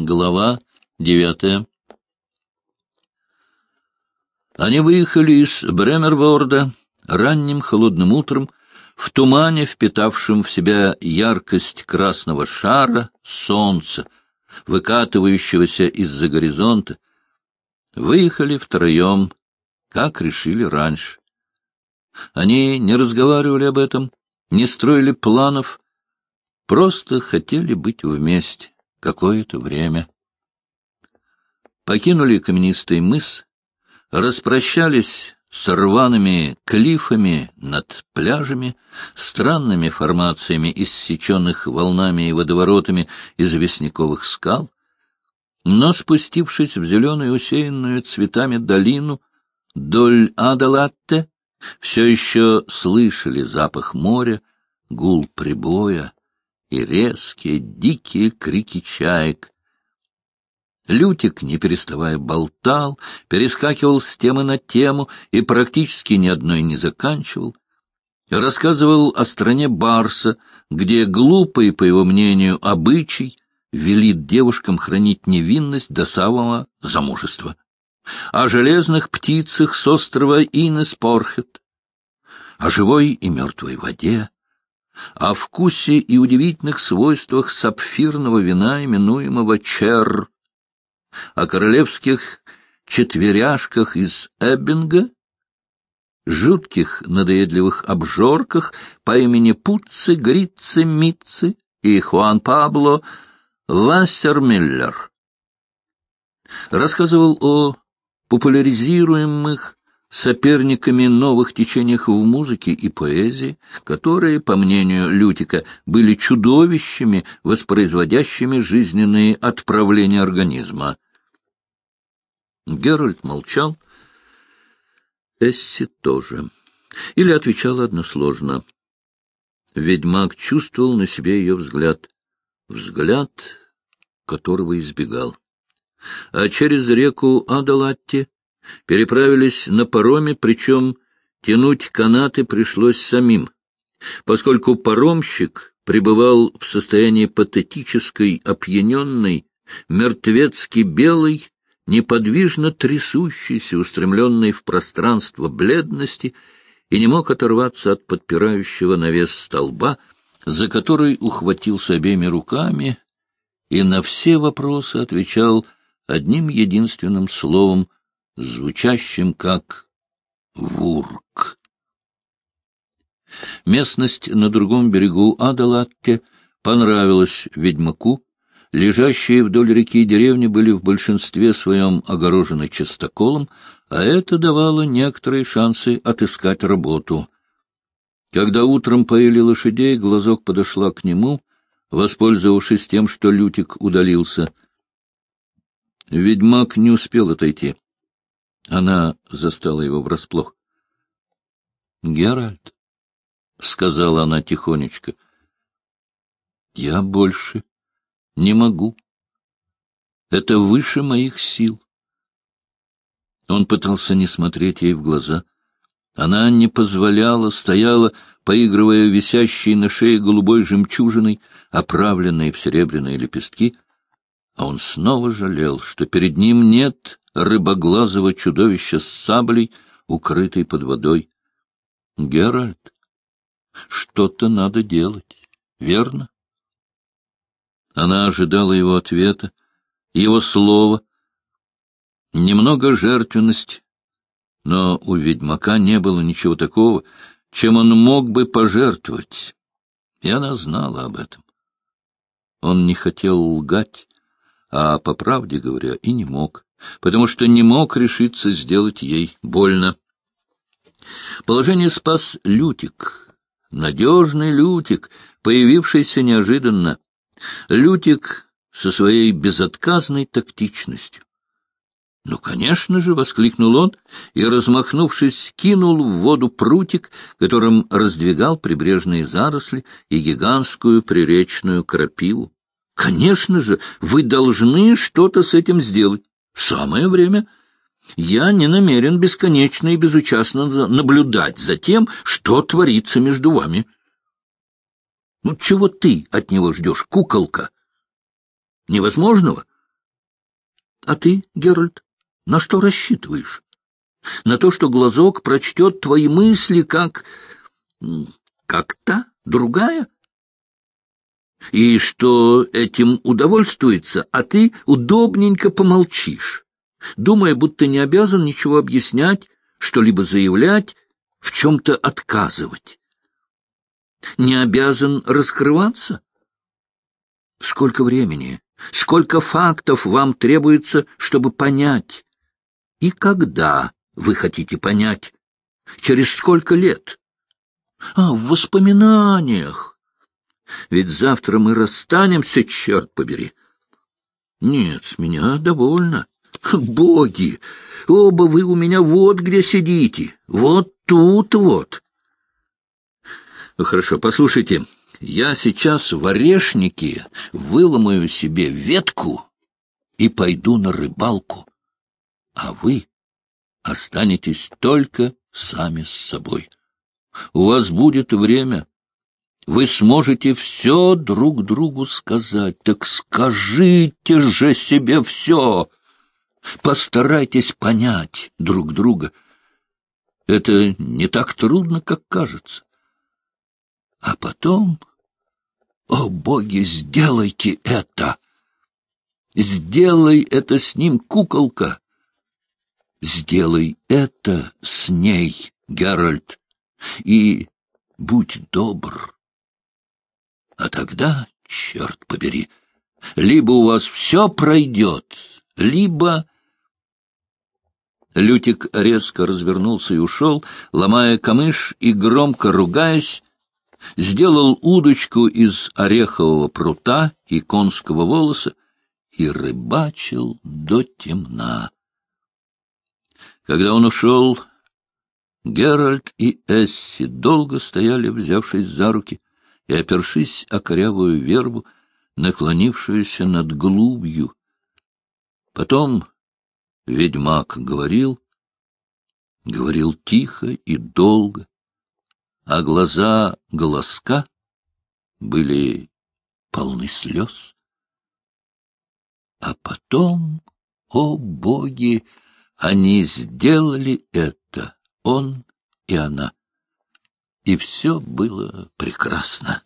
Глава девятая Они выехали из Бремерворда ранним холодным утром в тумане, впитавшем в себя яркость красного шара солнца, выкатывающегося из-за горизонта. Выехали втроем, как решили раньше. Они не разговаривали об этом, не строили планов, просто хотели быть вместе какое-то время. Покинули каменистый мыс, распрощались с рваными клифами над пляжами, странными формациями, иссеченных волнами и водоворотами известняковых скал, но, спустившись в зеленую, усеянную цветами долину, доль Адалатте, все еще слышали запах моря, гул прибоя, и резкие, дикие крики чаек. Лютик, не переставая, болтал, перескакивал с темы на тему и практически ни одной не заканчивал. Рассказывал о стране Барса, где глупый, по его мнению, обычай велит девушкам хранить невинность до самого замужества. О железных птицах с острова Инеспорхет, о живой и мертвой воде, о вкусе и удивительных свойствах сапфирного вина, именуемого чер, о королевских четверяшках из Эббинга, жутких надоедливых обжорках по имени Пуцци, Грицци, Митци и Хуан Пабло Вассермиллер. Рассказывал о популяризируемых соперниками новых течениях в музыке и поэзии, которые, по мнению Лютика, были чудовищами, воспроизводящими жизненные отправления организма. Геральт молчал, Эсси тоже. Или отвечала односложно. Ведьмак чувствовал на себе ее взгляд, взгляд, которого избегал. А через реку Адалатти переправились на пароме, причем тянуть канаты пришлось самим, поскольку паромщик пребывал в состоянии патетической, опьяненной, мертвецки белой, неподвижно трясущейся, устремленной в пространство бледности, и не мог оторваться от подпирающего навес столба, за который ухватился обеими руками и на все вопросы отвечал одним единственным словом звучащим как «вурк». Местность на другом берегу Адалатте понравилась ведьмаку. Лежащие вдоль реки деревни были в большинстве своем огорожены частоколом, а это давало некоторые шансы отыскать работу. Когда утром поили лошадей, глазок подошла к нему, воспользовавшись тем, что Лютик удалился. Ведьмак не успел отойти. Она застала его врасплох. — Геральт, — сказала она тихонечко, — я больше не могу. Это выше моих сил. Он пытался не смотреть ей в глаза. Она не позволяла, стояла, поигрывая висящей на шее голубой жемчужиной, оправленные в серебряные лепестки, а он снова жалел, что перед ним нет рыбоглазого чудовища с саблей, укрытой под водой. — Геральт, что-то надо делать, верно? Она ожидала его ответа, его слова. Немного жертвенности, но у ведьмака не было ничего такого, чем он мог бы пожертвовать. И она знала об этом. Он не хотел лгать, а, по правде говоря, и не мог потому что не мог решиться сделать ей больно. Положение спас Лютик, надежный Лютик, появившийся неожиданно. Лютик со своей безотказной тактичностью. «Ну, конечно же!» — воскликнул он и, размахнувшись, кинул в воду прутик, которым раздвигал прибрежные заросли и гигантскую приречную крапиву. «Конечно же! Вы должны что-то с этим сделать. Самое время. Я не намерен бесконечно и безучастно наблюдать за тем, что творится между вами. Ну, чего ты от него ждешь, куколка? Невозможного? А ты, Геральт, на что рассчитываешь? На то, что глазок прочтет твои мысли, как... как та, другая? И что этим удовольствуется, а ты удобненько помолчишь, думая, будто не обязан ничего объяснять, что-либо заявлять, в чем-то отказывать. Не обязан раскрываться? Сколько времени, сколько фактов вам требуется, чтобы понять? И когда вы хотите понять? Через сколько лет? А, в воспоминаниях. Ведь завтра мы расстанемся, черт побери. Нет, с меня довольно. Боги! Оба вы у меня вот где сидите, вот тут вот. Ну, хорошо, послушайте, я сейчас в орешнике выломаю себе ветку и пойду на рыбалку, а вы останетесь только сами с собой. У вас будет время. Вы сможете все друг другу сказать. Так скажите же себе все. Постарайтесь понять друг друга. Это не так трудно, как кажется. А потом... О, боги, сделайте это! Сделай это с ним, куколка! Сделай это с ней, Геральт, и будь добр. А тогда, черт побери, либо у вас все пройдет, либо... Лютик резко развернулся и ушел, ломая камыш и громко ругаясь, сделал удочку из орехового прута и конского волоса и рыбачил до темна. Когда он ушел, Геральт и Эсси долго стояли, взявшись за руки и опершись о корявую вербу, наклонившуюся над глубью. Потом ведьмак говорил, говорил тихо и долго, а глаза голоска были полны слез. А потом, о боги, они сделали это, он и она. И все было прекрасно.